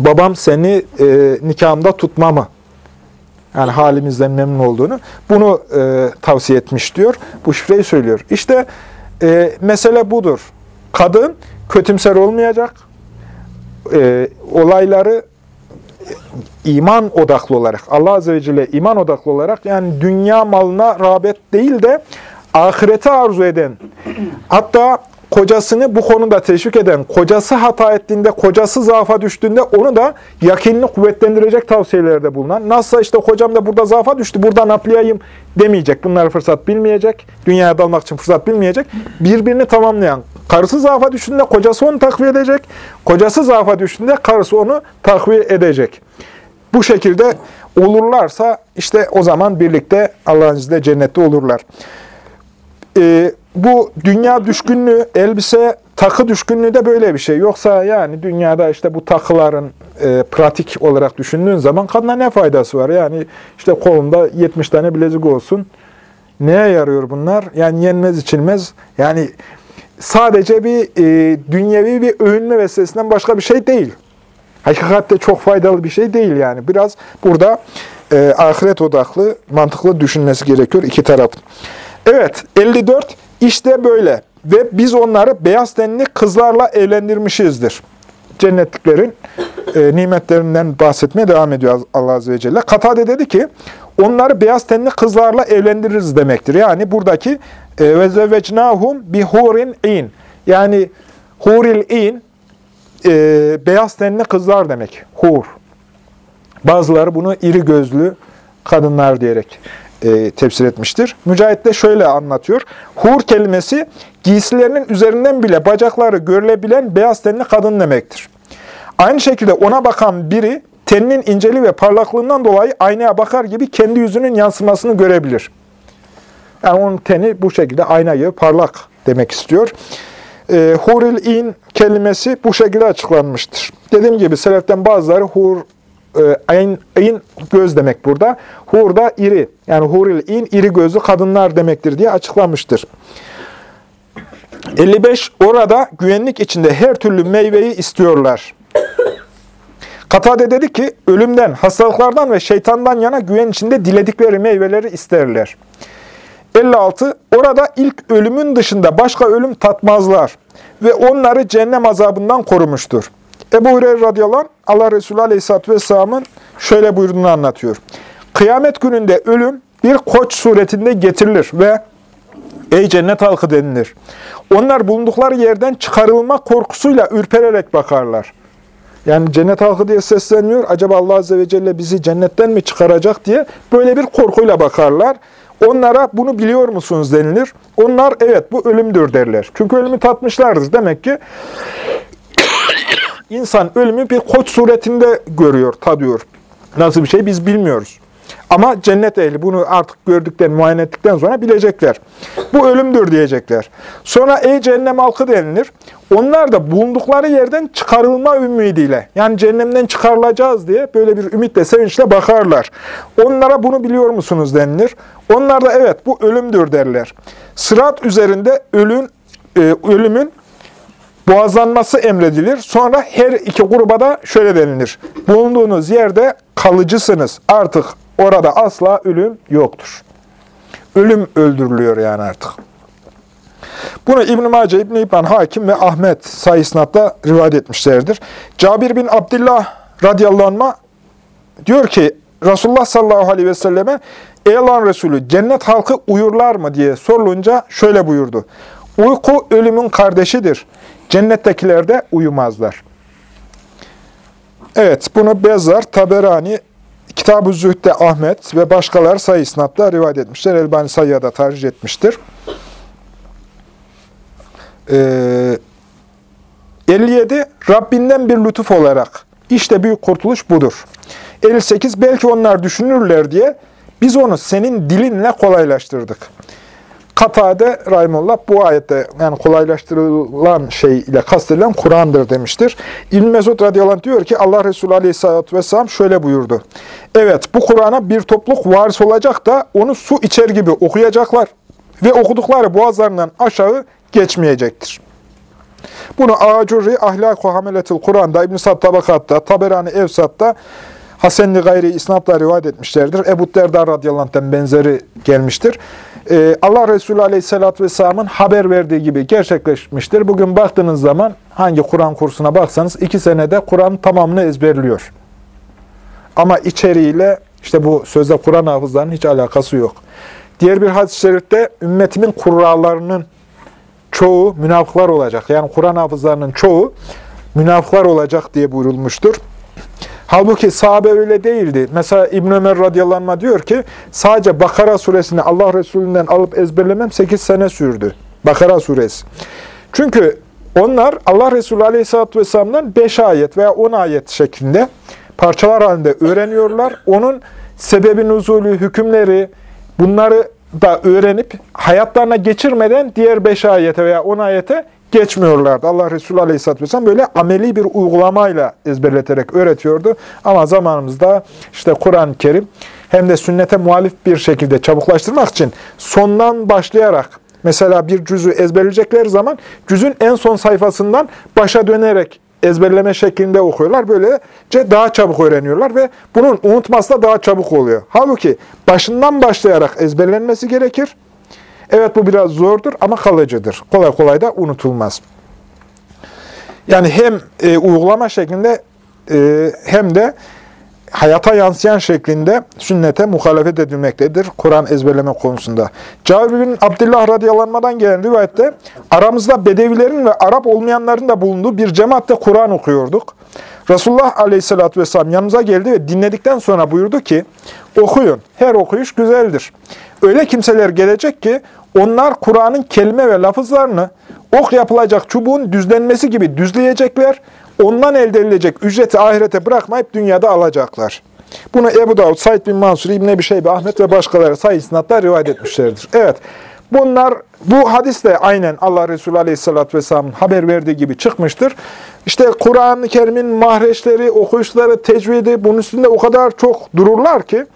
babam seni e, nikahımda tutmamı, yani halimizden memnun olduğunu, bunu e, tavsiye etmiş diyor. Bu şifreyi söylüyor. İşte e, mesele budur. Kadın kötümser olmayacak, e, olayları iman odaklı olarak, Allah Azze ve Celle iman odaklı olarak, yani dünya malına rağbet değil de ahirete arzu eden, hatta kocasını bu konuda teşvik eden, kocası hata ettiğinde, kocası zaafa düştüğünde onu da yakinini kuvvetlendirecek tavsiyelerde bulunan, nasılsa işte kocam da burada zaafa düştü, buradan atlayayım demeyecek, bunları fırsat bilmeyecek, dünyaya dalmak için fırsat bilmeyecek, birbirini tamamlayan, karısı zaafa düştüğünde kocası onu takviye edecek, kocası zaafa düştüğünde karısı onu takviye edecek. Bu şekilde olurlarsa işte o zaman birlikte Allah'ın izniyle cennette olurlar. Ee, bu dünya düşkünlüğü, elbise, takı düşkünlüğü de böyle bir şey. Yoksa yani dünyada işte bu takıların e, pratik olarak düşündüğün zaman kadına ne faydası var? Yani işte kolunda 70 tane bilezik olsun. Neye yarıyor bunlar? Yani yenmez içilmez. Yani sadece bir e, dünyevi bir övünme vesilesinden başka bir şey değil. Hakikatte çok faydalı bir şey değil yani. Biraz burada e, ahiret odaklı, mantıklı düşünmesi gerekiyor iki tarafın. Evet, 54. İşte böyle. Ve biz onları beyaz tenli kızlarla evlendirmişizdir. Cennetliklerin e, nimetlerinden bahsetmeye devam ediyor Allah Azze ve Celle. Katade dedi ki, onları beyaz tenli kızlarla evlendiririz demektir. Yani buradaki e, ve zevvecnahum bi hurin in. Yani huril in e, beyaz tenli kızlar demek. Hur. Bazıları bunu iri gözlü kadınlar diyerek e, tefsir etmiştir. Mücahit de şöyle anlatıyor. Hur kelimesi giysilerinin üzerinden bile bacakları görülebilen beyaz tenli kadın demektir. Aynı şekilde ona bakan biri teninin inceli ve parlaklığından dolayı aynaya bakar gibi kendi yüzünün yansımasını görebilir. Yani onun teni bu şekilde ayna gibi parlak demek istiyor. E, huril in kelimesi bu şekilde açıklanmıştır. Dediğim gibi seleften bazıları hur e, ayn, ayn göz demek burada. Hur da iri. Yani huril in iri gözlü kadınlar demektir diye açıklamıştır. 55. Orada güvenlik içinde her türlü meyveyi istiyorlar. Katade dedi ki, ölümden, hastalıklardan ve şeytandan yana güven içinde diledikleri meyveleri isterler. 56. Orada ilk ölümün dışında başka ölüm tatmazlar ve onları cehennem azabından korumuştur. Ebu Hureyre radıyallahu anh, Allah Resulü aleyhisselatü vesselamın şöyle buyurduğunu anlatıyor. Kıyamet gününde ölüm bir koç suretinde getirilir ve ey cennet halkı denilir. Onlar bulundukları yerden çıkarılma korkusuyla ürpererek bakarlar. Yani cennet halkı diye sesleniyor. Acaba Allah Azze ve Celle bizi cennetten mi çıkaracak diye böyle bir korkuyla bakarlar. Onlara bunu biliyor musunuz denilir. Onlar evet bu ölümdür derler. Çünkü ölümü tatmışlardır. Demek ki insan ölümü bir koç suretinde görüyor, tadıyor. Nasıl bir şey biz bilmiyoruz. Ama cennet ehli bunu artık gördükten, muayene ettikten sonra bilecekler. Bu ölümdür diyecekler. Sonra ey cehennem halkı denilir. Onlar da bulundukları yerden çıkarılma ümidiyle, yani cehennemden çıkarılacağız diye böyle bir ümitle, sevinçle bakarlar. Onlara bunu biliyor musunuz denilir. Onlar da evet bu ölümdür derler. Sırat üzerinde ölün, e, ölümün boğazlanması emredilir. Sonra her iki gruba da şöyle denilir. Bulunduğunuz yerde kalıcısınız. Artık orada asla ölüm yoktur. Ölüm öldürülüyor yani artık. Bunu İbn-i Mace, İbn-i İbn Hakim ve Ahmet sayısınatta rivayet etmişlerdir. Cabir bin Abdullah radıyallahu diyor ki Resulullah sallallahu aleyhi ve selleme Ey Allah'ın Resulü cennet halkı uyurlar mı diye sorulunca şöyle buyurdu. Uyku ölümün kardeşidir. Cennettekiler de uyumazlar. Evet, bunu Bezzar, Taberani, Kitab-ı Zühd'de Ahmet ve başkaları sayı isnatla rivayet etmişler. Elbani sayıya da tercih etmiştir. Ee, 57. Rabbinden bir lütuf olarak. işte büyük kurtuluş budur. 58. Belki onlar düşünürler diye biz onu senin dilinle kolaylaştırdık. Katade Rahimullah bu ayette yani kolaylaştırılan şey ile kastedilen Kur'an'dır demiştir. İbn Mesud radıyallahu anh diyor ki Allah Resulü aleyhissalatü vesselam şöyle buyurdu. Evet bu Kur'an'a bir topluluk varis olacak da onu su içer gibi okuyacaklar ve okudukları boğazlarından aşağı geçmeyecektir. Bunu Acurri Ahlak-ı Hameletil Kur'an'da, İbn-i Sad Tabakat'ta, Taberani Evsat'ta, Hasenli Gayri İsnat'la rivayet etmişlerdir. Ebu Derda radıyallahu anh'ten benzeri gelmiştir. Ee, Allah Resulü aleyhissalatü vesselamın haber verdiği gibi gerçekleşmiştir. Bugün baktığınız zaman hangi Kur'an kursuna baksanız iki senede Kur'an tamamını ezberliyor. Ama içeriğiyle işte bu sözde Kur'an hafızlarının hiç alakası yok. Diğer bir hadis-i şerifte ümmetimin kurralarının çoğu münafıklar olacak. Yani Kur'an hafızlarının çoğu münafıklar olacak diye buyurulmuştur. Halbuki sahabe öyle değildi. Mesela İbn Ömer radıyallahu diyor ki sadece Bakara suresini Allah Resulü'nden alıp ezberlemem 8 sene sürdü. Bakara suresi. Çünkü onlar Allah Resulü aleyhisselatü vesselam'dan 5 ayet veya 10 ayet şeklinde parçalar halinde öğreniyorlar. Onun sebebi nuzulü, hükümleri bunları da öğrenip hayatlarına geçirmeden diğer 5 ayete veya 10 ayete geçmiyorlardı. Allah Resulü Aleyhisselatü Vesselam böyle ameli bir uygulamayla ezberleterek öğretiyordu. Ama zamanımızda işte Kur'an-ı Kerim hem de sünnete muhalif bir şekilde çabuklaştırmak için sondan başlayarak mesela bir cüzü ezberleyecekleri zaman cüzün en son sayfasından başa dönerek ezberleme şeklinde okuyorlar. Böylece daha çabuk öğreniyorlar ve bunun unutması da daha çabuk oluyor. Halbuki başından başlayarak ezberlenmesi gerekir. Evet bu biraz zordur ama kalıcıdır. Kolay kolay da unutulmaz. Yani hem e, uygulama şeklinde e, hem de hayata yansıyan şeklinde sünnete muhalefet edilmektedir Kur'an ezberleme konusunda. Cabir bin Abdullah radıyallahu gelen rivayette aramızda Bedevilerin ve Arap olmayanların da bulunduğu bir cemaatte Kur'an okuyorduk. Resulullah aleyhissalatü vesselam yanımıza geldi ve dinledikten sonra buyurdu ki okuyun, her okuyuş güzeldir. Öyle kimseler gelecek ki onlar Kur'an'ın kelime ve lafızlarını ok yapılacak çubuğun düzlenmesi gibi düzleyecekler. Ondan elde edilecek ücreti ahirete bırakmayıp dünyada alacaklar. Bunu Ebu Davud, Said bin Mansur, İbn Ebi Şeybe, Ahmet ve başkaları sayısınatlar rivayet etmişlerdir. Evet, Bunlar, bu hadis de aynen Allah Resulü Aleyhisselatü Vesselam'ın haber verdiği gibi çıkmıştır. İşte Kur'an-ı Kerim'in mahreçleri, okuyuşları, tecvidi bunun üstünde o kadar çok dururlar ki,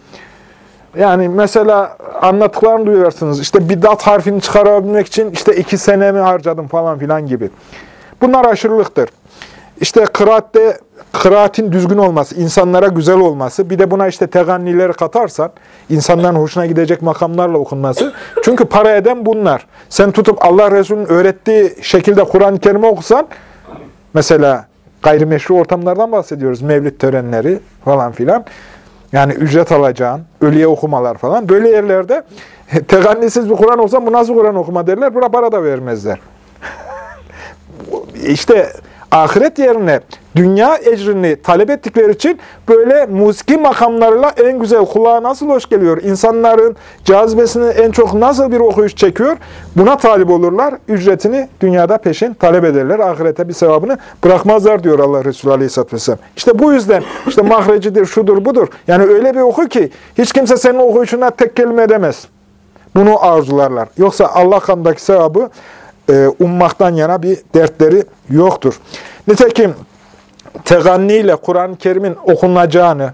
yani mesela anlattıklarını duyuyorsunuz. İşte bidat harfini çıkarabilmek için işte iki senemi harcadım falan filan gibi. Bunlar aşırılıktır. İşte kıraatte, kıraatin düzgün olması, insanlara güzel olması, bir de buna işte tegannileri katarsan, insanların hoşuna gidecek makamlarla okunması. Çünkü para eden bunlar. Sen tutup Allah Resulü'nün öğrettiği şekilde Kur'an-ı Kerim'i okusan, mesela gayrimeşru ortamlardan bahsediyoruz, mevlid törenleri falan filan. Yani ücret alacağın, ölüye okumalar falan. Böyle yerlerde (laughs) tegannisiz bir Kur'an olsa bu nasıl Kur'an okuma derler, buna para da vermezler. (laughs) İşte ahiret yerine dünya ecrini talep ettikleri için böyle musiki makamlarıyla en güzel kulağa nasıl hoş geliyor, insanların cazibesini en çok nasıl bir okuyuş çekiyor, buna talip olurlar, ücretini dünyada peşin talep ederler, ahirete bir sevabını bırakmazlar diyor Allah Resulü Aleyhisselatü Vesselam. İşte bu yüzden işte mahrecidir, şudur, budur. Yani öyle bir oku ki hiç kimse senin okuyuşuna tek kelime edemez. Bunu arzularlar. Yoksa Allah kanındaki sevabı e, ummaktan yana bir dertleri yoktur. Nitekim teganniyle Kur'an-ı Kerim'in okunacağını,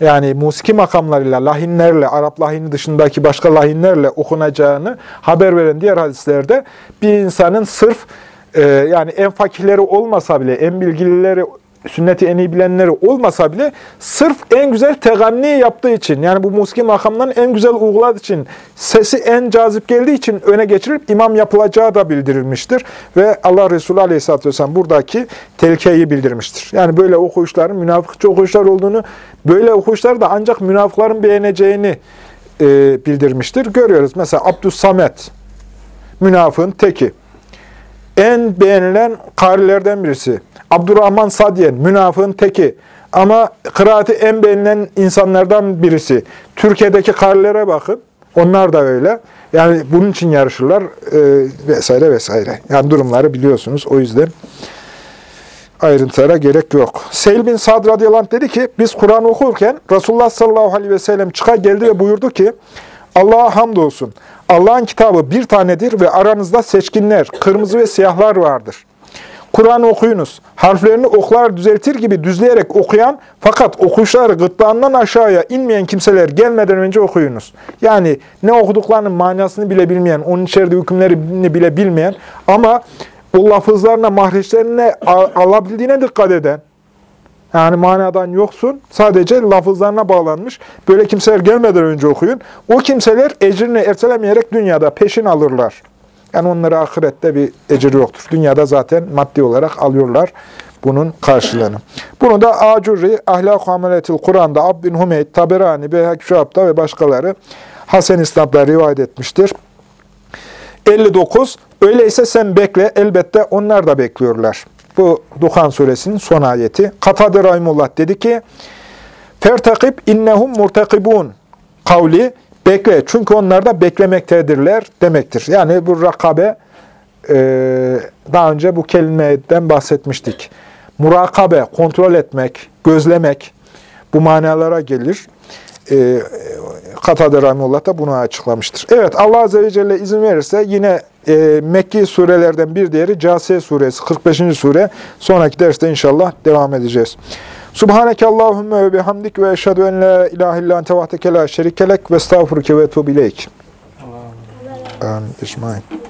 yani musiki makamlarıyla, lahinlerle, Arap lahini dışındaki başka lahinlerle okunacağını haber veren diğer hadislerde bir insanın sırf e, yani en fakirleri olmasa bile, en bilgilileri sünneti en iyi bilenleri olmasa bile sırf en güzel teganni yaptığı için yani bu muski makamdan en güzel uyguladığı için sesi en cazip geldiği için öne geçirilip imam yapılacağı da bildirilmiştir. Ve Allah Resulü Aleyhisselatü Vesselam buradaki tehlikeyi bildirmiştir. Yani böyle okuyuşların münafıkçı okuyuşlar olduğunu, böyle okuyuşlar da ancak münafıkların beğeneceğini e, bildirmiştir. Görüyoruz mesela Abdus Samet, münafığın teki. En beğenilen karilerden birisi. Abdurrahman Sadiyen, münafığın teki. Ama kıraati en beğenilen insanlardan birisi. Türkiye'deki karilere bakın. Onlar da öyle. Yani bunun için yarışırlar e, vesaire vesaire. Yani durumları biliyorsunuz. O yüzden ayrıntılara gerek yok. Seyl bin Sad radıyallahu dedi ki, biz Kur'an okurken Resulullah sallallahu aleyhi ve sellem çıka geldi ve buyurdu ki, Allah'a hamdolsun. Allah'ın kitabı bir tanedir ve aranızda seçkinler, kırmızı ve siyahlar vardır. Kur'an okuyunuz. Harflerini oklar düzeltir gibi düzleyerek okuyan fakat okuşları gırtlağından aşağıya inmeyen kimseler gelmeden önce okuyunuz. Yani ne okuduklarının manasını bile bilmeyen, onun içeride hükümlerini bile bilmeyen ama o lafızlarına, mahreçlerine alabildiğine dikkat eden, yani manadan yoksun, sadece lafızlarına bağlanmış. Böyle kimseler gelmeden önce okuyun. O kimseler ecrini ertelemeyerek dünyada peşin alırlar. Yani onlara ahirette bir ecir yoktur. Dünyada zaten maddi olarak alıyorlar bunun karşılığını. Bunu da Acurri, Ahlak-ı Ameletil Kur'an'da Abdin Hümeyd, Taberani, Beyhak Şuab'da ve başkaları Hasen İslam'da rivayet etmiştir. 59. Öyleyse sen bekle, elbette onlar da bekliyorlar. Bu Duhan suresinin son ayeti. Katade Rahimullah dedi ki, Fertakib innehum murtakibun kavli bekle. Çünkü onlar da beklemektedirler demektir. Yani bu rakabe e, daha önce bu kelimeden bahsetmiştik. Murakabe, kontrol etmek, gözlemek bu manalara gelir. E, Katade Rahimullah da bunu açıklamıştır. Evet Allah Azze ve Celle izin verirse yine e, Mekki surelerden bir diğeri Câsiye suresi 45. sure. Sonraki derste inşallah devam edeceğiz. Subhaneke Allahümme ve bihamdik ve eşhedü en la ilahe illa ente vahdeke la şerikelek ve estağfurke ve etubu ileyk. Amin.